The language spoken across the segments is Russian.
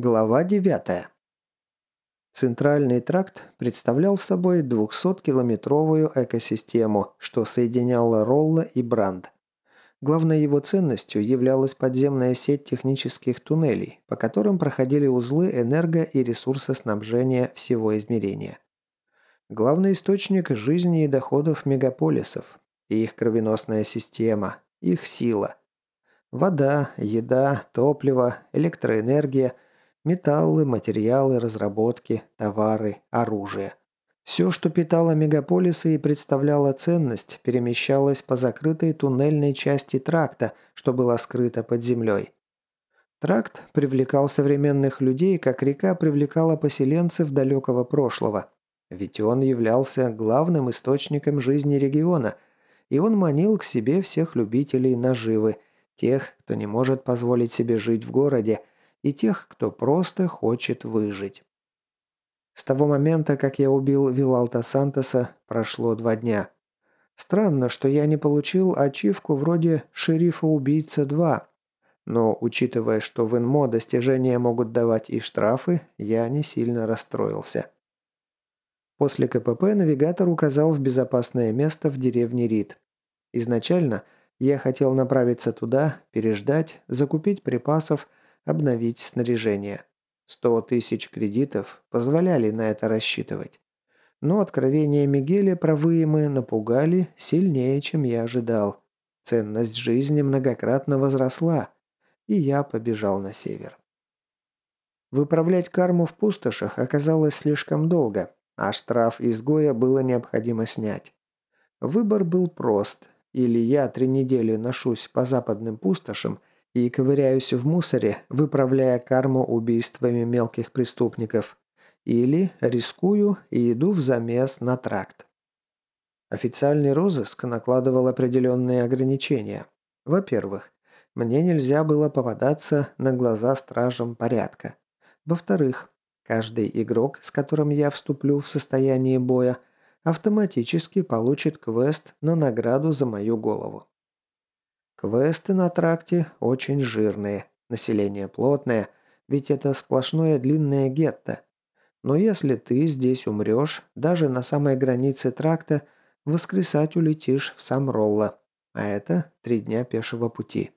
Глава 9. Центральный тракт представлял собой 200-километровую экосистему, что соединяла Ролла и Бранд. Главной его ценностью являлась подземная сеть технических туннелей, по которым проходили узлы энерго- и ресурсоснабжения всего измерения. Главный источник жизни и доходов мегаполисов, их кровеносная система, их сила. Вода, еда, топливо, электроэнергия – Металлы, материалы, разработки, товары, оружие. Все, что питало мегаполисы и представляло ценность, перемещалось по закрытой туннельной части тракта, что было скрыто под землей. Тракт привлекал современных людей, как река привлекала поселенцев далекого прошлого. Ведь он являлся главным источником жизни региона, и он манил к себе всех любителей наживы, тех, кто не может позволить себе жить в городе, и тех, кто просто хочет выжить. С того момента, как я убил Вилалта Сантоса, прошло два дня. Странно, что я не получил ачивку вроде «Шерифа-убийца 2», но, учитывая, что в ИНМО достижения могут давать и штрафы, я не сильно расстроился. После КПП навигатор указал в безопасное место в деревне Рид. Изначально я хотел направиться туда, переждать, закупить припасов обновить снаряжение. 100 тысяч кредитов позволяли на это рассчитывать. Но откровения Мигеля про выемы напугали сильнее, чем я ожидал. Ценность жизни многократно возросла, и я побежал на север. Выправлять карму в пустошах оказалось слишком долго, а штраф изгоя было необходимо снять. Выбор был прост. Или я три недели ношусь по западным пустошам и ковыряюсь в мусоре, выправляя карму убийствами мелких преступников. Или рискую и иду в замес на тракт. Официальный розыск накладывал определенные ограничения. Во-первых, мне нельзя было попадаться на глаза стражам порядка. Во-вторых, каждый игрок, с которым я вступлю в состояние боя, автоматически получит квест на награду за мою голову. Квесты на тракте очень жирные, население плотное, ведь это сплошное длинное гетто. Но если ты здесь умрешь, даже на самой границе тракта, воскресать улетишь в сам Ролла, а это три дня пешего пути.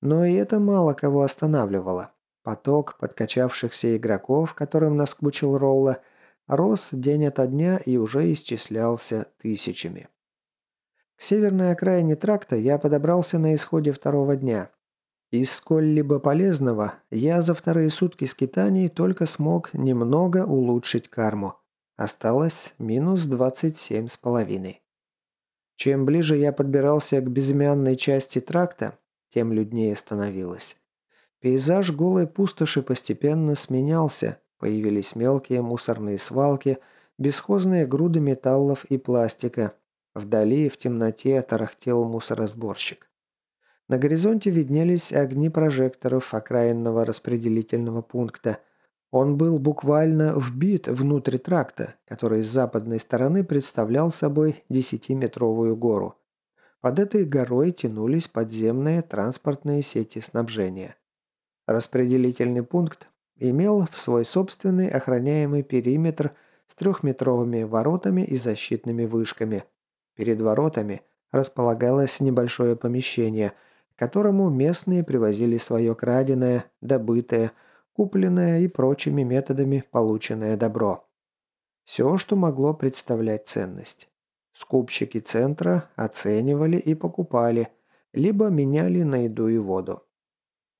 Но и это мало кого останавливало. Поток подкачавшихся игроков, которым наскучил Ролла, рос день ото дня и уже исчислялся тысячами. К северной окраине тракта я подобрался на исходе второго дня. Из сколь-либо полезного я за вторые сутки скитаний только смог немного улучшить карму. Осталось минус 27 с половиной. Чем ближе я подбирался к безымянной части тракта, тем люднее становилось. Пейзаж голой пустоши постепенно сменялся, появились мелкие мусорные свалки, бесхозные груды металлов и пластика, Вдали, в темноте, тарахтел мусоросборщик. На горизонте виднелись огни прожекторов окраинного распределительного пункта. Он был буквально вбит внутрь тракта, который с западной стороны представлял собой десятиметровую гору. Под этой горой тянулись подземные транспортные сети снабжения. Распределительный пункт имел в свой собственный охраняемый периметр с трехметровыми воротами и защитными вышками – Перед воротами располагалось небольшое помещение, к которому местные привозили свое краденое, добытое, купленное и прочими методами полученное добро. Все, что могло представлять ценность. Скупщики центра оценивали и покупали, либо меняли на еду и воду.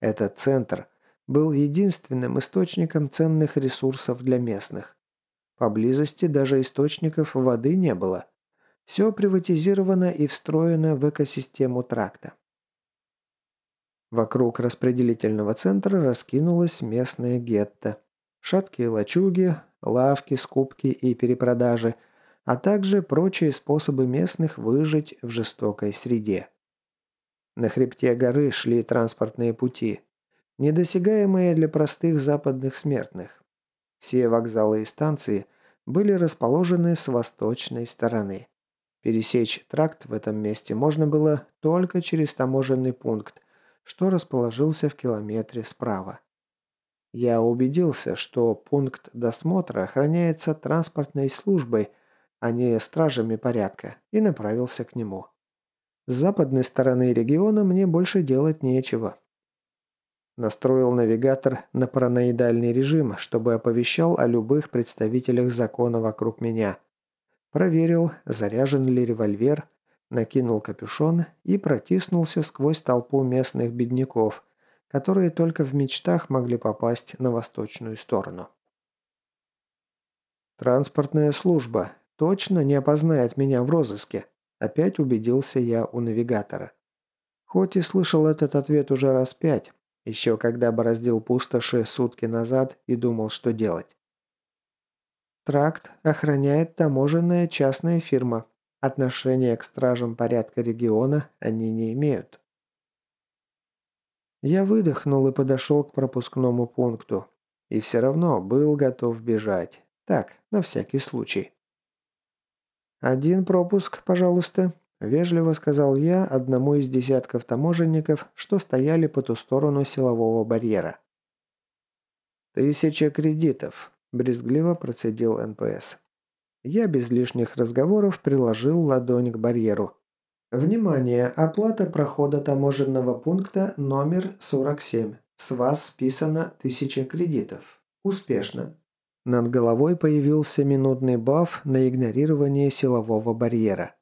Этот центр был единственным источником ценных ресурсов для местных. Поблизости даже источников воды не было – все приватизировано и встроено в экосистему тракта. Вокруг распределительного центра раскинулось местное гетто. Шаткие лачуги, лавки, скупки и перепродажи, а также прочие способы местных выжить в жестокой среде. На хребте горы шли транспортные пути, недосягаемые для простых западных смертных. Все вокзалы и станции были расположены с восточной стороны. Пересечь тракт в этом месте можно было только через таможенный пункт, что расположился в километре справа. Я убедился, что пункт досмотра охраняется транспортной службой, а не стражами порядка, и направился к нему. С западной стороны региона мне больше делать нечего. Настроил навигатор на параноидальный режим, чтобы оповещал о любых представителях закона вокруг меня. Проверил, заряжен ли револьвер, накинул капюшон и протиснулся сквозь толпу местных бедняков, которые только в мечтах могли попасть на восточную сторону. Транспортная служба точно не опознает меня в розыске. Опять убедился я у навигатора. Хоть и слышал этот ответ уже раз пять, еще когда бороздил пустоши сутки назад и думал, что делать. Тракт охраняет таможенная частная фирма. Отношения к стражам порядка региона они не имеют. Я выдохнул и подошел к пропускному пункту. И все равно был готов бежать. Так, на всякий случай. «Один пропуск, пожалуйста», – вежливо сказал я одному из десятков таможенников, что стояли по ту сторону силового барьера. «Тысяча кредитов», – брезгливо процедил НПС. Я без лишних разговоров приложил ладонь к барьеру. «Внимание! Оплата прохода таможенного пункта номер 47. С вас списано 1000 кредитов. Успешно. Над головой появился минутный баф на игнорирование силового барьера.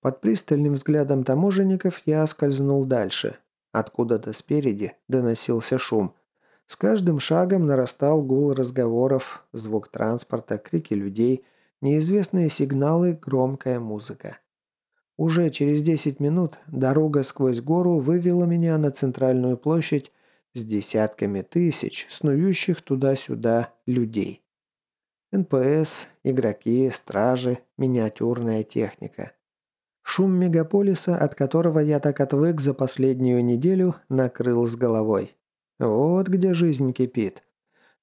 Под пристальным взглядом таможенников я скользнул дальше. Откуда-то спереди доносился шум. С каждым шагом нарастал гул разговоров, звук транспорта, крики людей, неизвестные сигналы, громкая музыка. Уже через 10 минут дорога сквозь гору вывела меня на центральную площадь с десятками тысяч снующих туда-сюда людей. НПС, игроки, стражи, миниатюрная техника. Шум мегаполиса, от которого я так отвык за последнюю неделю, накрыл с головой. Вот где жизнь кипит.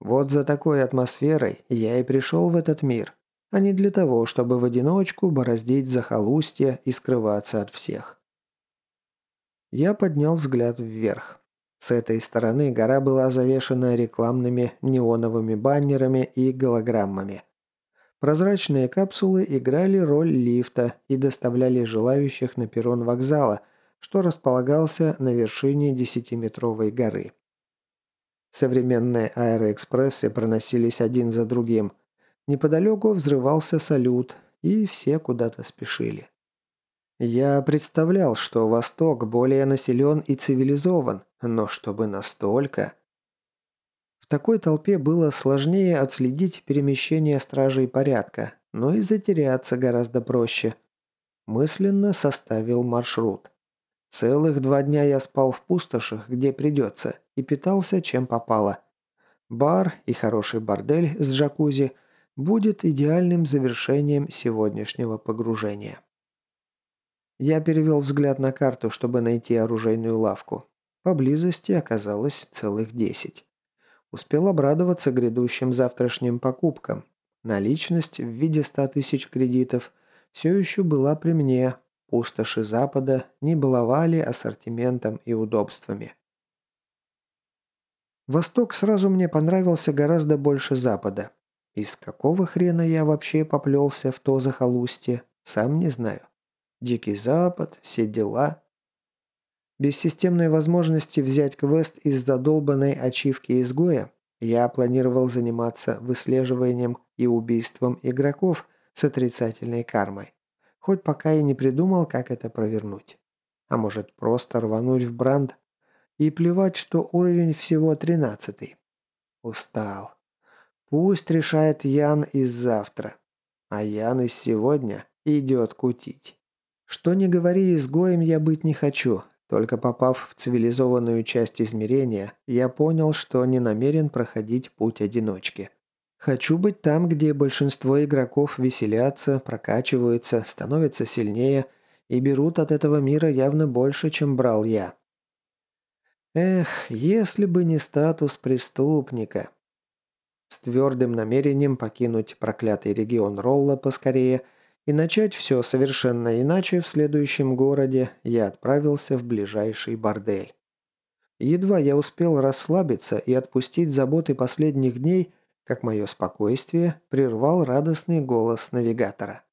Вот за такой атмосферой я и пришел в этот мир, а не для того, чтобы в одиночку бороздить захолустья и скрываться от всех. Я поднял взгляд вверх. С этой стороны гора была завешена рекламными неоновыми баннерами и голограммами. Прозрачные капсулы играли роль лифта и доставляли желающих на перрон вокзала, что располагался на вершине десятиметровой горы. Современные аэроэкспрессы проносились один за другим. Неподалеку взрывался салют, и все куда-то спешили. Я представлял, что Восток более населен и цивилизован, но чтобы настолько... В такой толпе было сложнее отследить перемещение стражей порядка, но и затеряться гораздо проще. Мысленно составил маршрут. Целых два дня я спал в пустошах, где придется, и питался чем попало. Бар и хороший бордель с джакузи будет идеальным завершением сегодняшнего погружения. Я перевел взгляд на карту, чтобы найти оружейную лавку. Поблизости оказалось целых десять. Успел обрадоваться грядущим завтрашним покупкам. Наличность в виде ста тысяч кредитов все еще была при мне. Пустоши Запада не баловали ассортиментом и удобствами. Восток сразу мне понравился гораздо больше Запада. Из какого хрена я вообще поплелся в то захолустье, сам не знаю. Дикий Запад, все дела. Без системной возможности взять квест из задолбанной ачивки изгоя, я планировал заниматься выслеживанием и убийством игроков с отрицательной кармой. Хоть пока и не придумал, как это провернуть. А может, просто рвануть в бранд? И плевать, что уровень всего тринадцатый. Устал. Пусть решает Ян из завтра. А Ян из сегодня идет кутить. Что не говори, изгоем я быть не хочу. Только попав в цивилизованную часть измерения, я понял, что не намерен проходить путь одиночки. Хочу быть там, где большинство игроков веселятся, прокачиваются, становятся сильнее и берут от этого мира явно больше, чем брал я. Эх, если бы не статус преступника. С твердым намерением покинуть проклятый регион Ролла поскорее – и начать все совершенно иначе в следующем городе я отправился в ближайший бордель. Едва я успел расслабиться и отпустить заботы последних дней, как мое спокойствие прервал радостный голос навигатора.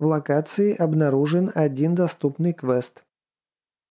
В локации обнаружен один доступный квест.